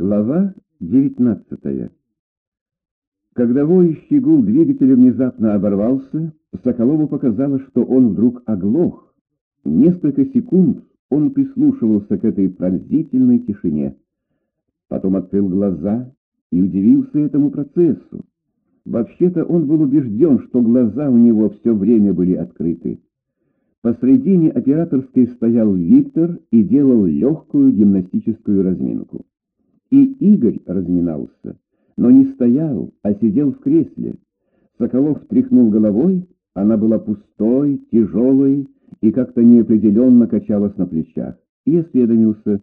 Глава 19 Когда воющий гул двигателя внезапно оборвался, Соколову показалось, что он вдруг оглох. Несколько секунд он прислушивался к этой пронзительной тишине. Потом открыл глаза и удивился этому процессу. Вообще-то он был убежден, что глаза у него все время были открыты. Посредине операторской стоял Виктор и делал легкую гимнастическую разминку. И Игорь разминался, но не стоял, а сидел в кресле. Соколов тряхнул головой, она была пустой, тяжелой и как-то неопределенно качалась на плечах. И осведомился.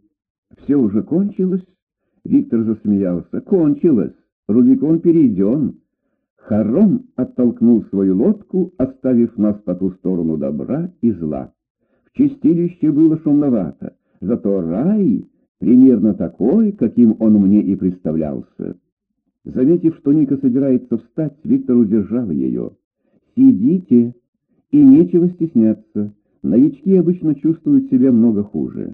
«Все уже кончилось?» Виктор засмеялся. «Кончилось. Рубикон перейден». Харон оттолкнул свою лодку, оставив нас по ту сторону добра и зла. В чистилище было шумновато, зато рай примерно такой, каким он мне и представлялся. Заметив, что Ника собирается встать, Виктор удержал ее. «Сидите, и нечего стесняться. Новички обычно чувствуют себя много хуже».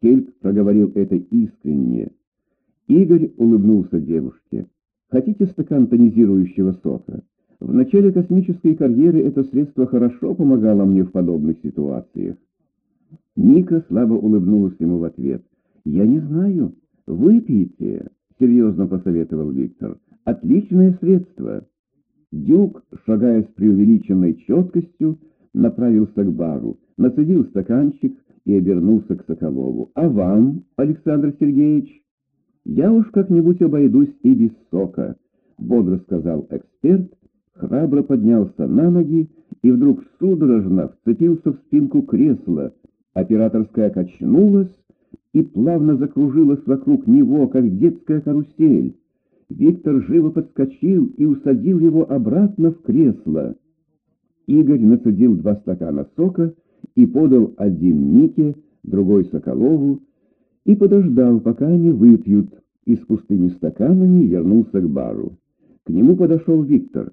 Кельк проговорил это искренне. Игорь улыбнулся девушке. «Хотите стакан тонизирующего сока?» В начале космической карьеры это средство хорошо помогало мне в подобных ситуациях. Ника слабо улыбнулась ему в ответ. «Я не знаю. Выпейте», — серьезно посоветовал Виктор. «Отличное средство». Дюк, шагая с преувеличенной четкостью, направился к бару, насадил стаканчик и обернулся к Соколову. «А вам, Александр Сергеевич?» «Я уж как-нибудь обойдусь и без сока», — бодро сказал эксперт, храбро поднялся на ноги и вдруг судорожно вцепился в спинку кресла. Операторская качнулась, и плавно закружилась вокруг него, как детская карусель. Виктор живо подскочил и усадил его обратно в кресло. Игорь насадил два стакана сока и подал один Нике, другой Соколову, и подождал, пока они выпьют, и с пустыми стаканами вернулся к бару. К нему подошел Виктор.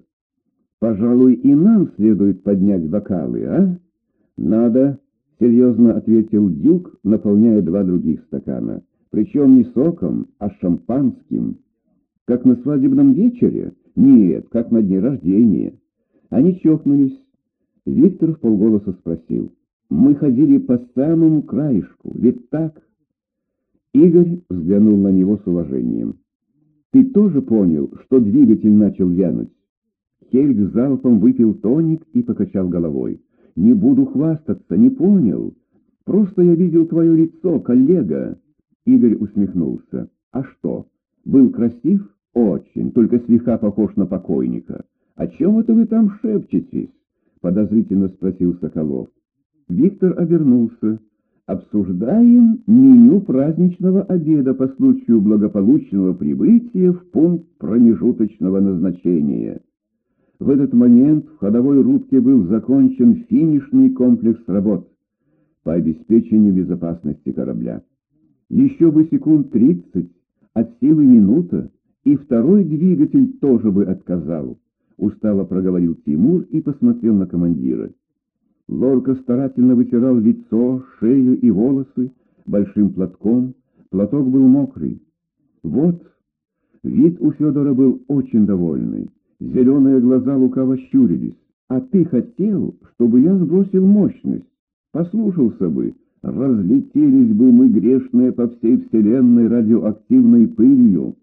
«Пожалуй, и нам следует поднять бокалы, а?» «Надо», — серьезно ответил Дюк, наполняя два других стакана. «Причем не соком, а шампанским. Как на свадебном вечере? Нет, как на дне рождения». Они чокнулись. Виктор в полголоса спросил. «Мы ходили по самому краешку, ведь так?» Игорь взглянул на него с уважением. «Ты тоже понял, что двигатель начал вянуть?» Хельг залпом выпил тоник и покачал головой. Не буду хвастаться, не понял. Просто я видел твое лицо, коллега. Игорь усмехнулся. А что? Был красив? Очень, только слегка похож на покойника. О чем это вы там шепчетесь? Подозрительно спросил Соколов. Виктор обернулся. Обсуждаем меню праздничного обеда по случаю благополучного прибытия в пункт промежуточного назначения. В этот момент в ходовой рубке был закончен финишный комплекс работ по обеспечению безопасности корабля. Еще бы секунд тридцать, от силы минута, и второй двигатель тоже бы отказал, устало проговорил Тимур и посмотрел на командира. Лорка старательно вытирал лицо, шею и волосы большим платком, платок был мокрый. Вот, вид у Федора был очень довольный. Зеленые глаза лукаво щурились. «А ты хотел, чтобы я сбросил мощность? Послушался бы, разлетелись бы мы грешные по всей вселенной радиоактивной пылью».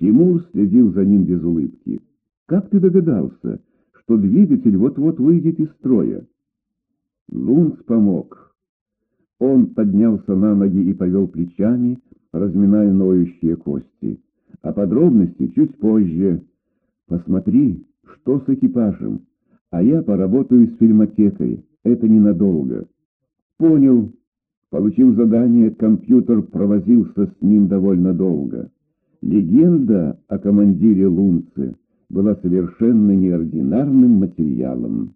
Тимур следил за ним без улыбки. «Как ты догадался, что двигатель вот-вот выйдет из строя?» Лунц помог. Он поднялся на ноги и повел плечами, разминая ноющие кости. А подробности чуть позже. Посмотри, что с экипажем, а я поработаю с фильмотекой, это ненадолго. Понял. Получил задание, компьютер провозился с ним довольно долго. Легенда о командире Лунце была совершенно неординарным материалом.